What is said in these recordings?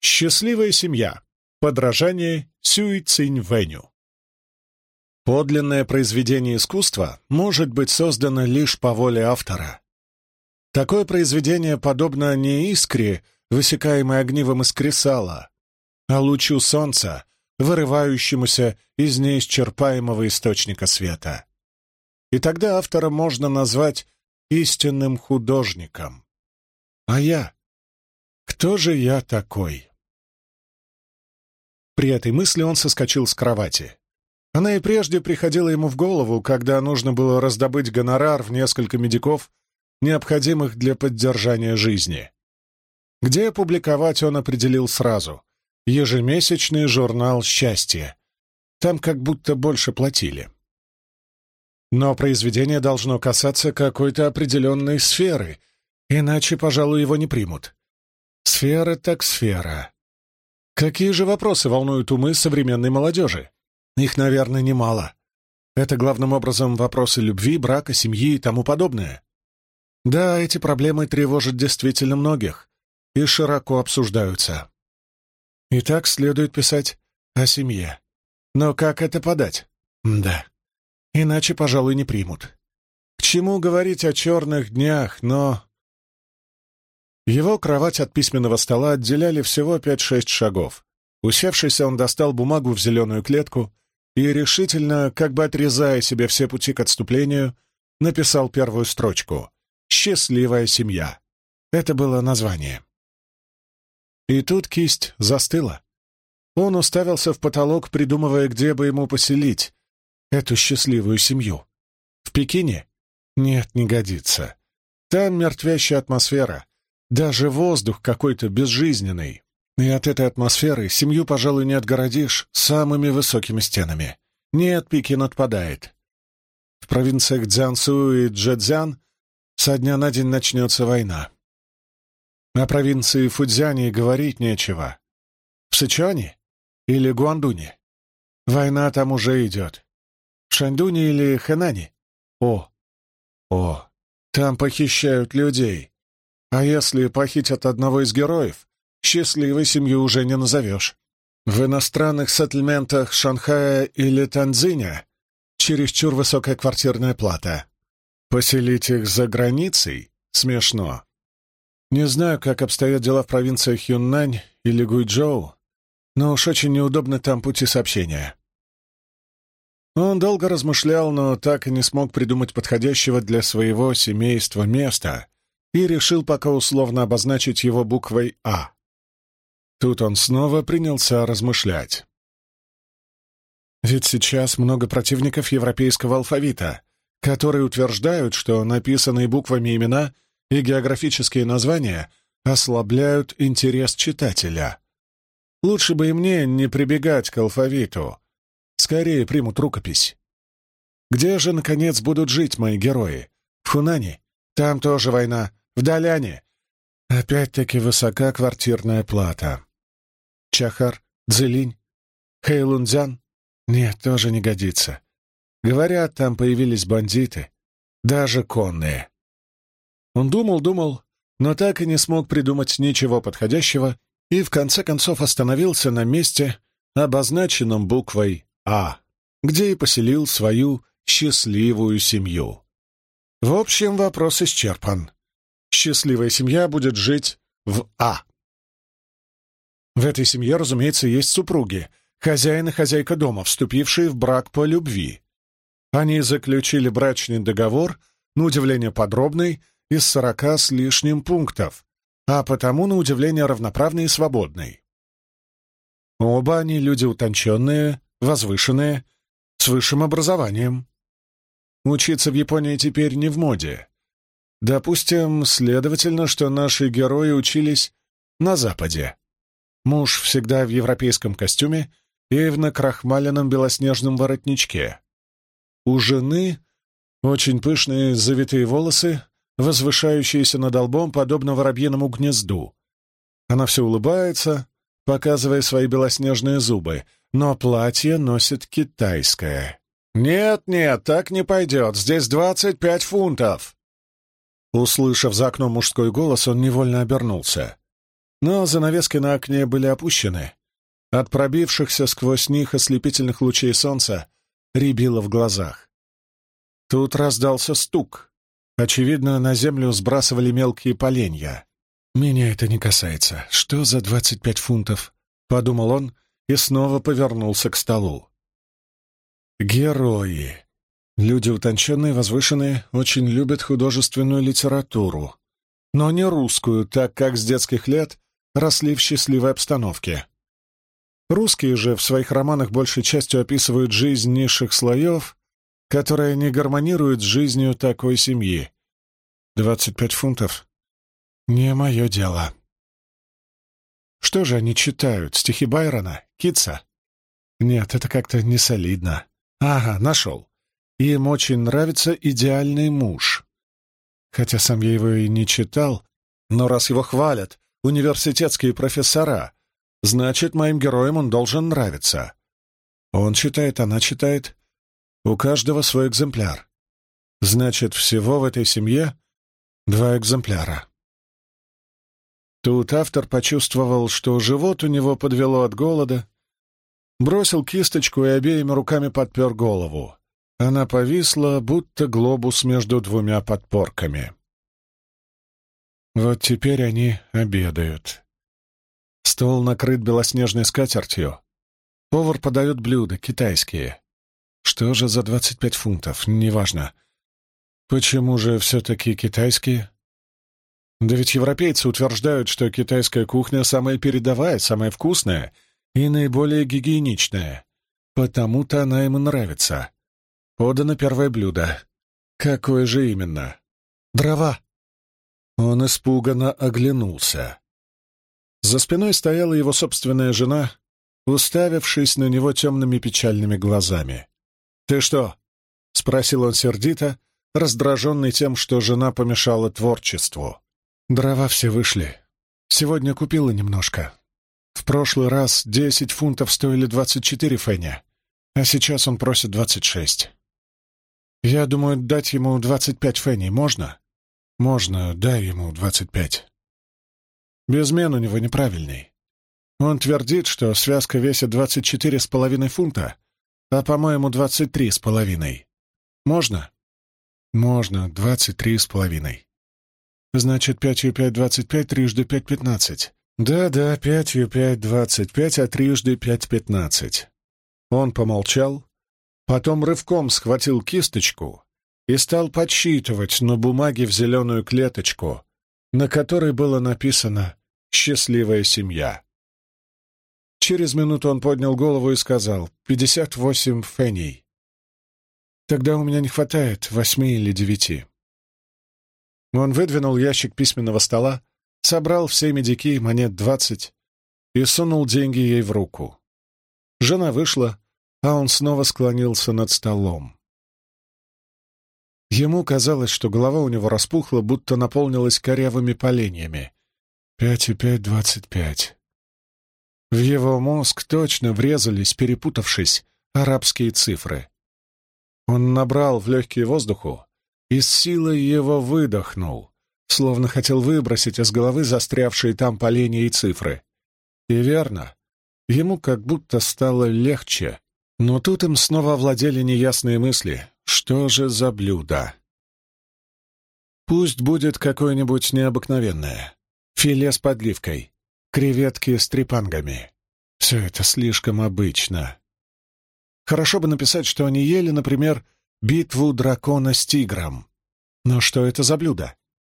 Счастливая семья. Подражание Сюй Цинь Вэню. Подлинное произведение искусства может быть создано лишь по воле автора. Такое произведение подобно не искре, высекаемой огнивом из кресала, а лучу солнца, вырывающемуся из неисчерпаемого источника света. И тогда автора можно назвать истинным художником. А я? Кто же я такой? При этой мысли он соскочил с кровати. Она и прежде приходила ему в голову, когда нужно было раздобыть гонорар в несколько медиков, необходимых для поддержания жизни. Где публиковать он определил сразу. Ежемесячный журнал «Счастье». Там как будто больше платили. Но произведение должно касаться какой-то определенной сферы, иначе, пожалуй, его не примут. Сфера так сфера. Какие же вопросы волнуют умы современной молодежи? Их, наверное, немало. Это главным образом вопросы любви, брака, семьи и тому подобное. Да, эти проблемы тревожат действительно многих и широко обсуждаются. И так следует писать о семье. Но как это подать? Да. Иначе, пожалуй, не примут. К чему говорить о черных днях, но его кровать от письменного стола отделяли всего пять-шесть шагов. Усевшись, он достал бумагу в зеленую клетку и решительно, как бы отрезая себе все пути к отступлению, написал первую строчку «Счастливая семья». Это было название. И тут кисть застыла. Он уставился в потолок, придумывая, где бы ему поселить эту счастливую семью. В Пекине? Нет, не годится. Там мертвящая атмосфера. Даже воздух какой-то безжизненный. И от этой атмосферы семью, пожалуй, не отгородишь самыми высокими стенами. Нет, Пекин отпадает. В провинциях Цзянсу и Джэцзян со дня на день начнется война. О провинции Фудзяне говорить нечего. В Сычуане или Гуандуне? Война там уже идет. В Шаньдуне или Хэнане? О, о, там похищают людей. А если похитят одного из героев, счастливой семью уже не назовешь. В иностранных сеттельментах Шанхая или Танзиня чересчур высокая квартирная плата. Поселить их за границей смешно. Не знаю, как обстоят дела в провинциях Юннань или Гуйчжоу, но уж очень неудобно там пути сообщения. Он долго размышлял, но так и не смог придумать подходящего для своего семейства места, и решил пока условно обозначить его буквой «А». Тут он снова принялся размышлять. Ведь сейчас много противников европейского алфавита, которые утверждают, что написанные буквами имена и географические названия ослабляют интерес читателя. Лучше бы и мне не прибегать к алфавиту. Скорее примут рукопись. Где же, наконец, будут жить мои герои? В Хунане? Там тоже война. В Даляне. Опять-таки высока квартирная плата. Чахар, Цзилинь, Хэйлунцзян? Нет, тоже не годится. Говорят, там появились бандиты, даже конные. Он думал-думал, но так и не смог придумать ничего подходящего и в конце концов остановился на месте, обозначенном буквой «А», где и поселил свою счастливую семью. В общем, вопрос исчерпан счастливая семья будет жить в А. В этой семье, разумеется, есть супруги, хозяин и хозяйка дома, вступившие в брак по любви. Они заключили брачный договор, на удивление подробный, из сорока с лишним пунктов, а потому, на удивление, равноправный и свободный. Оба они люди утонченные, возвышенные, с высшим образованием. Учиться в Японии теперь не в моде. Допустим, следовательно, что наши герои учились на Западе. Муж всегда в европейском костюме и в накрахмаленном белоснежном воротничке. У жены очень пышные завитые волосы, возвышающиеся над лбом, подобно воробьиному гнезду. Она все улыбается, показывая свои белоснежные зубы, но платье носит китайское. «Нет-нет, так не пойдет, здесь двадцать пять фунтов!» Услышав за окном мужской голос, он невольно обернулся. но занавески на окне были опущены. От пробившихся сквозь них ослепительных лучей солнца рябило в глазах. Тут раздался стук. Очевидно, на землю сбрасывали мелкие поленья. «Меня это не касается. Что за двадцать пять фунтов?» — подумал он и снова повернулся к столу. Герои. Люди утонченные, возвышенные, очень любят художественную литературу. Но не русскую, так как с детских лет росли в счастливой обстановке. Русские же в своих романах большей частью описывают жизнь низших слоев, которая не гармонирует с жизнью такой семьи. Двадцать пять фунтов — не мое дело. Что же они читают? Стихи Байрона? Китса? Нет, это как-то не солидно. Ага, нашел. Им очень нравится «Идеальный муж». Хотя сам я его и не читал, но раз его хвалят университетские профессора, значит, моим героям он должен нравиться. Он читает, она читает. У каждого свой экземпляр. Значит, всего в этой семье два экземпляра. Тут автор почувствовал, что живот у него подвело от голода, Бросил кисточку и обеими руками подпер голову. Она повисла, будто глобус между двумя подпорками. Вот теперь они обедают. Стол накрыт белоснежной скатертью. Повар подает блюда, китайские. Что же за двадцать пять фунтов? Неважно. Почему же все-таки китайские? Да ведь европейцы утверждают, что китайская кухня самая передовая, самая вкусная — и наиболее гигиеничная. Потому-то она ему нравится. Подано первое блюдо. Какое же именно? Дрова. Он испуганно оглянулся. За спиной стояла его собственная жена, уставившись на него темными печальными глазами. «Ты что?» — спросил он сердито, раздраженный тем, что жена помешала творчеству. «Дрова все вышли. Сегодня купила немножко. В прошлый раз десять фунтов стоили двадцать четыре феня, а сейчас он просит двадцать шесть. Я думаю, дать ему двадцать пять феней можно? Можно, дай ему двадцать пять. Безмен у него неправильный. Он твердит, что связка весит двадцать четыре с половиной фунта, а, по-моему, двадцать три с половиной. Можно? Можно, двадцать три с половиной. Значит, пятью пять двадцать пять, трижды пять пятнадцать. «Да-да, пятью пять двадцать пять, а трижды пять пятнадцать». Он помолчал, потом рывком схватил кисточку и стал подсчитывать на бумаге в зеленую клеточку, на которой было написано «Счастливая семья». Через минуту он поднял голову и сказал «Пятьдесят восемь феней». «Тогда у меня не хватает восьми или девяти». Он выдвинул ящик письменного стола, собрал все медики, монет двадцать, и сунул деньги ей в руку. Жена вышла, а он снова склонился над столом. Ему казалось, что голова у него распухла, будто наполнилась корявыми поленьями. Пять и пять двадцать пять. В его мозг точно врезались, перепутавшись, арабские цифры. Он набрал в легкие воздуху и с силой его выдохнул словно хотел выбросить из головы застрявшие там поленья и цифры. И верно, ему как будто стало легче, но тут им снова овладели неясные мысли. Что же за блюдо? Пусть будет какое-нибудь необыкновенное. Филе с подливкой, креветки с трепангами. Все это слишком обычно. Хорошо бы написать, что они ели, например, битву дракона с тигром. Но что это за блюдо?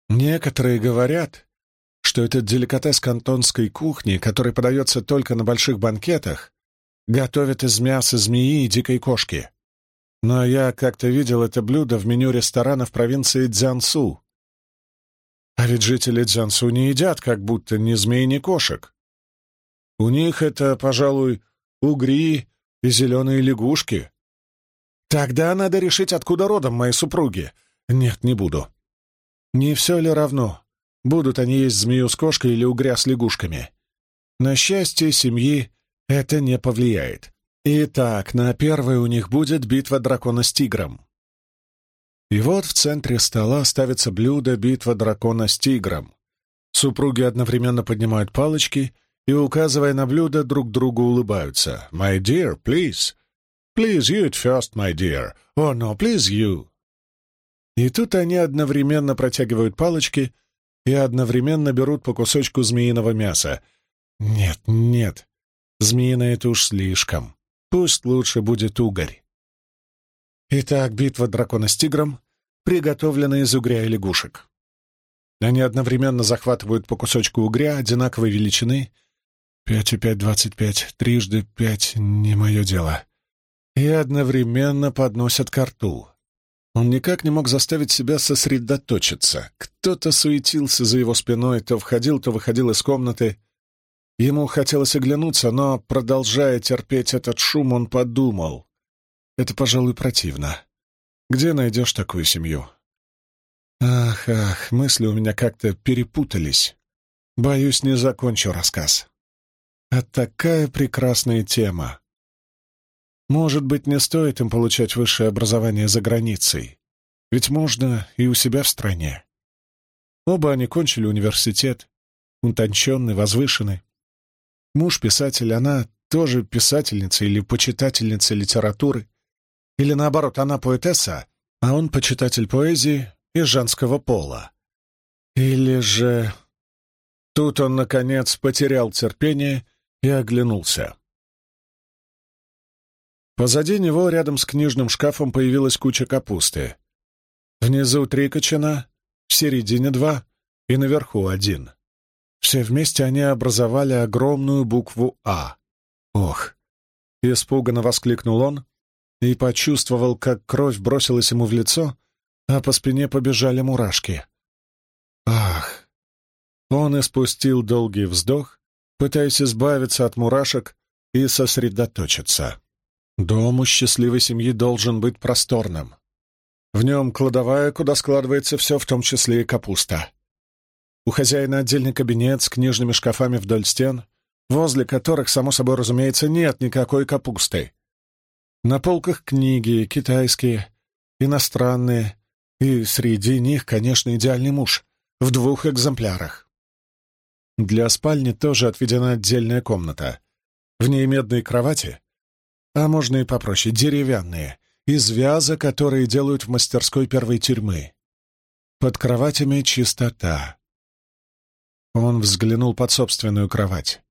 Некоторые говорят, что этот деликатес кантонской кухни, который подается только на больших банкетах, готовят из мяса змеи и дикой кошки. Но я как-то видел это блюдо в меню ресторана в провинции Дзянсу. А ведь жители Дзянсу не едят как будто ни змей, ни кошек. У них это, пожалуй, угри и зеленые лягушки. Тогда надо решить, откуда родом мои супруги. Нет, не буду. Не все ли равно, будут они есть змею с кошкой или угря с лягушками? На счастье семьи это не повлияет. Итак, на первой у них будет битва дракона с тигром. И вот в центре стола ставится блюдо «Битва дракона с тигром». Супруги одновременно поднимают палочки и, указывая на блюдо, друг другу улыбаются. «My dear, please. Please you first, my dear. Oh, no, please you». И тут они одновременно протягивают палочки и одновременно берут по кусочку змеиного мяса. Нет, нет, змеиное — это уж слишком. Пусть лучше будет угорь. Итак, битва дракона с тигром, приготовлена из угря и лягушек. Они одновременно захватывают по кусочку угря одинаковой величины. Пять и пять — двадцать пять, трижды пять — не мое дело. И одновременно подносят ко рту. Он никак не мог заставить себя сосредоточиться. Кто-то суетился за его спиной, то входил, то выходил из комнаты. Ему хотелось оглянуться, но, продолжая терпеть этот шум, он подумал. Это, пожалуй, противно. Где найдешь такую семью? Ах, ах, мысли у меня как-то перепутались. Боюсь, не закончу рассказ. А такая прекрасная тема. Может быть, не стоит им получать высшее образование за границей. Ведь можно и у себя в стране. Оба они кончили университет, утонченный, возвышенный. Муж писатель, она тоже писательница или почитательница литературы. Или наоборот, она поэтесса, а он почитатель поэзии и женского пола. Или же... Тут он, наконец, потерял терпение и оглянулся. Позади него, рядом с книжным шкафом, появилась куча капусты. Внизу три кочана, в середине два и наверху один. Все вместе они образовали огромную букву «А». «Ох!» — испуганно воскликнул он и почувствовал, как кровь бросилась ему в лицо, а по спине побежали мурашки. «Ах!» Он испустил долгий вздох, пытаясь избавиться от мурашек и сосредоточиться. Дом у счастливой семьи должен быть просторным. В нем кладовая, куда складывается все, в том числе и капуста. У хозяина отдельный кабинет с книжными шкафами вдоль стен, возле которых, само собой разумеется, нет никакой капусты. На полках книги, китайские, иностранные, и среди них, конечно, идеальный муж, в двух экземплярах. Для спальни тоже отведена отдельная комната. В ней медные кровати, а можно и попроще, деревянные, из вяза, которые делают в мастерской первой тюрьмы. Под кроватями чистота. Он взглянул под собственную кровать.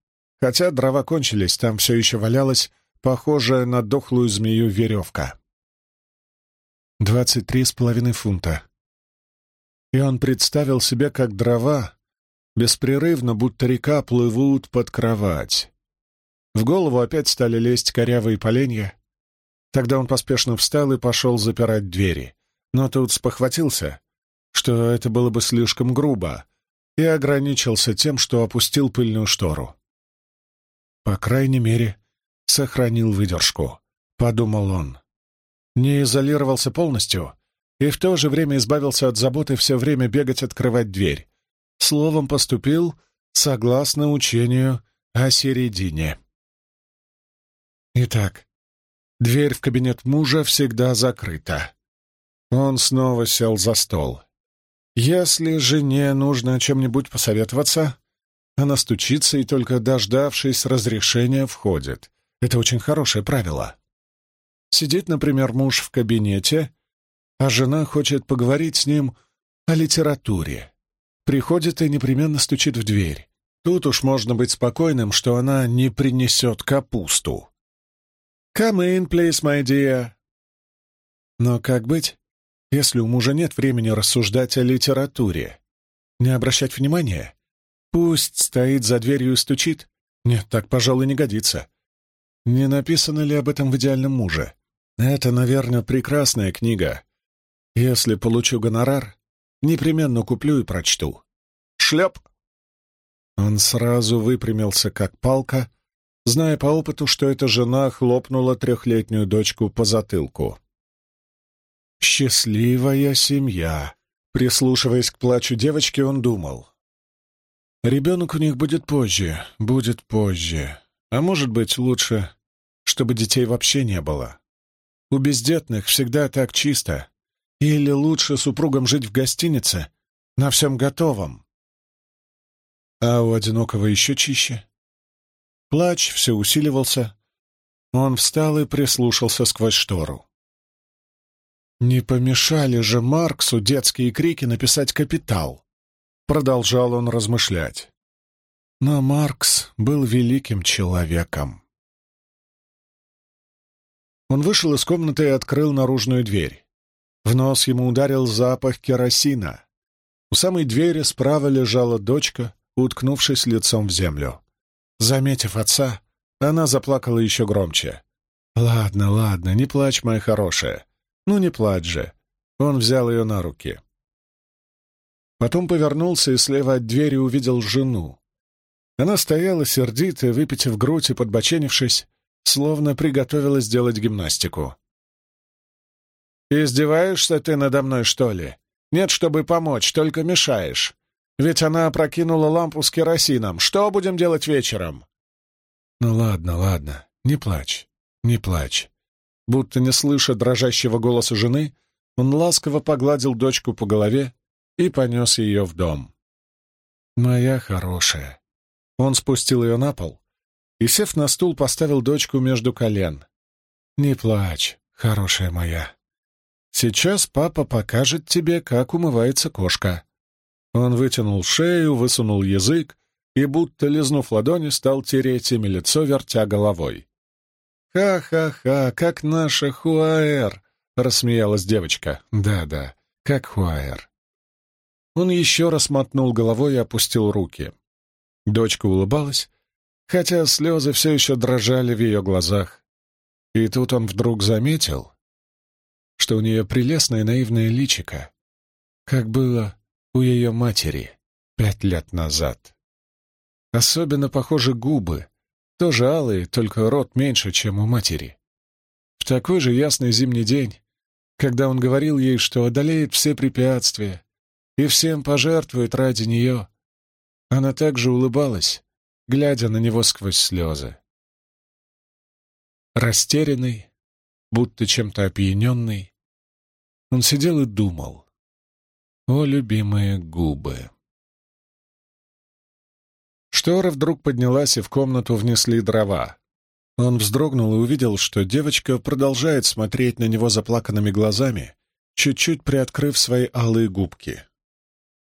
Хотя дрова кончились, там все еще валялась похожая на дохлую змею веревка. Двадцать три с половиной фунта. И он представил себе, как дрова беспрерывно, будто река, плывут под кровать. В голову опять стали лезть корявые поленья. Тогда он поспешно встал и пошел запирать двери. Но тут спохватился, что это было бы слишком грубо, и ограничился тем, что опустил пыльную штору. По крайней мере, сохранил выдержку, — подумал он. Не изолировался полностью и в то же время избавился от заботы все время бегать открывать дверь. Словом, поступил согласно учению о середине. Итак, дверь в кабинет мужа всегда закрыта. Он снова сел за стол. Если жене нужно чем-нибудь посоветоваться, она стучится и только дождавшись разрешения входит. Это очень хорошее правило. Сидит, например, муж в кабинете, а жена хочет поговорить с ним о литературе. Приходит и непременно стучит в дверь. Тут уж можно быть спокойным, что она не принесет капусту. «Come in, please, my dear». Но как быть, если у мужа нет времени рассуждать о литературе? Не обращать внимания? Пусть стоит за дверью и стучит? Нет, так, пожалуй, не годится. Не написано ли об этом в «Идеальном муже»? Это, наверное, прекрасная книга. Если получу гонорар, непременно куплю и прочту. Шлеп! Он сразу выпрямился, как палка, зная по опыту, что эта жена хлопнула трехлетнюю дочку по затылку. «Счастливая семья!» Прислушиваясь к плачу девочки, он думал. «Ребенок у них будет позже, будет позже. А может быть, лучше, чтобы детей вообще не было. У бездетных всегда так чисто. Или лучше супругам жить в гостинице, на всем готовом. а у одинокого еще чище. Плач все усиливался. Он встал и прислушался сквозь штору. «Не помешали же Марксу детские крики написать «Капитал», — продолжал он размышлять. Но Маркс был великим человеком. Он вышел из комнаты и открыл наружную дверь. В нос ему ударил запах керосина. У самой двери справа лежала дочка, уткнувшись лицом в землю. Заметив отца, она заплакала еще громче. «Ладно, ладно, не плачь, моя хорошая. Ну не плачь же». Он взял ее на руки. Потом повернулся и слева от двери увидел жену. Она стояла сердито, выпитив грудь и подбоченившись, словно приготовилась делать гимнастику. «Издеваешься ты надо мной, что ли? Нет, чтобы помочь, только мешаешь. Ведь она опрокинула лампу с керосином. Что будем делать вечером?» «Ну ладно, ладно, не плачь, не плачь». Будто не слыша дрожащего голоса жены, он ласково погладил дочку по голове и понес ее в дом. «Моя хорошая». Он спустил ее на пол и, сев на стул, поставил дочку между колен. «Не плачь, хорошая моя. Сейчас папа покажет тебе, как умывается кошка». Он вытянул шею, высунул язык и, будто лизнув ладони, стал тереть ими лицо, вертя головой. «Ха-ха-ха, как наша Хуаэр!» — рассмеялась девочка. «Да-да, как Хуаэр». Он еще раз мотнул головой и опустил руки. Дочка улыбалась, хотя слезы все еще дрожали в ее глазах. И тут он вдруг заметил, что у нее прелестное наивное личико, как было у ее матери пять лет назад. Особенно похожи губы, тоже алые, только рот меньше, чем у матери. В такой же ясный зимний день, когда он говорил ей, что одолеет все препятствия и всем пожертвует ради нее, она также улыбалась, глядя на него сквозь слезы. Растерянный, будто чем-то опьяненный, он сидел и думал. О, любимые губы! Штора вдруг поднялась, и в комнату внесли дрова. Он вздрогнул и увидел, что девочка продолжает смотреть на него заплаканными глазами, чуть-чуть приоткрыв свои алые губки.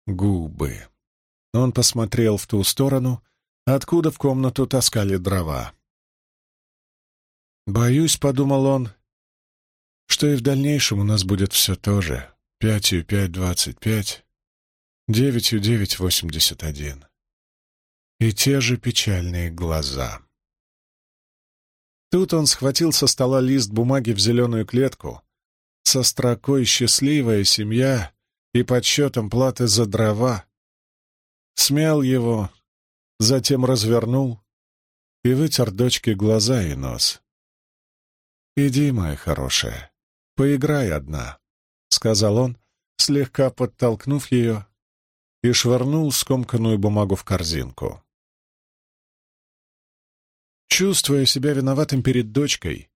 Губы. Он посмотрел в ту сторону, откуда в комнату таскали дрова. «Боюсь», — подумал он, — «что и в дальнейшем у нас будет все то же. Пятью пять двадцать пять, девятью девять восемьдесят один. И те же печальные глаза». Тут он схватил со стола лист бумаги в зеленую клетку со строкой «Счастливая семья» и подсчетом платы за дрова, смял его, затем развернул и вытер дочке глаза и нос. «Иди, моя хорошая, поиграй одна», — сказал он, слегка подтолкнув ее, и швырнул скомканную бумагу в корзинку. Чувствуя себя виноватым перед дочкой,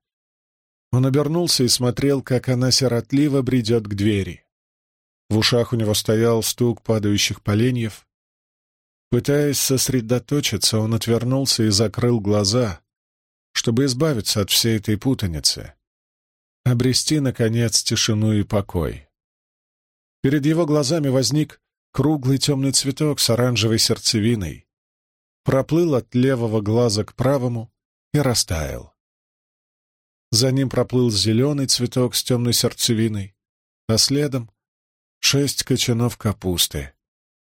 он обернулся и смотрел, как она сиротливо бредет к двери. В ушах у него стоял стук падающих поленьев, Пытаясь сосредоточиться, он отвернулся и закрыл глаза, чтобы избавиться от всей этой путаницы, обрести, наконец, тишину и покой. Перед его глазами возник круглый темный цветок с оранжевой сердцевиной, проплыл от левого глаза к правому и растаял. За ним проплыл зеленый цветок с темной сердцевиной, а следом — шесть кочанов капусты,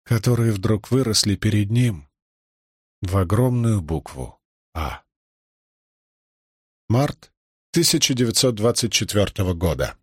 которые вдруг выросли перед ним в огромную букву «А». Март 1924 года.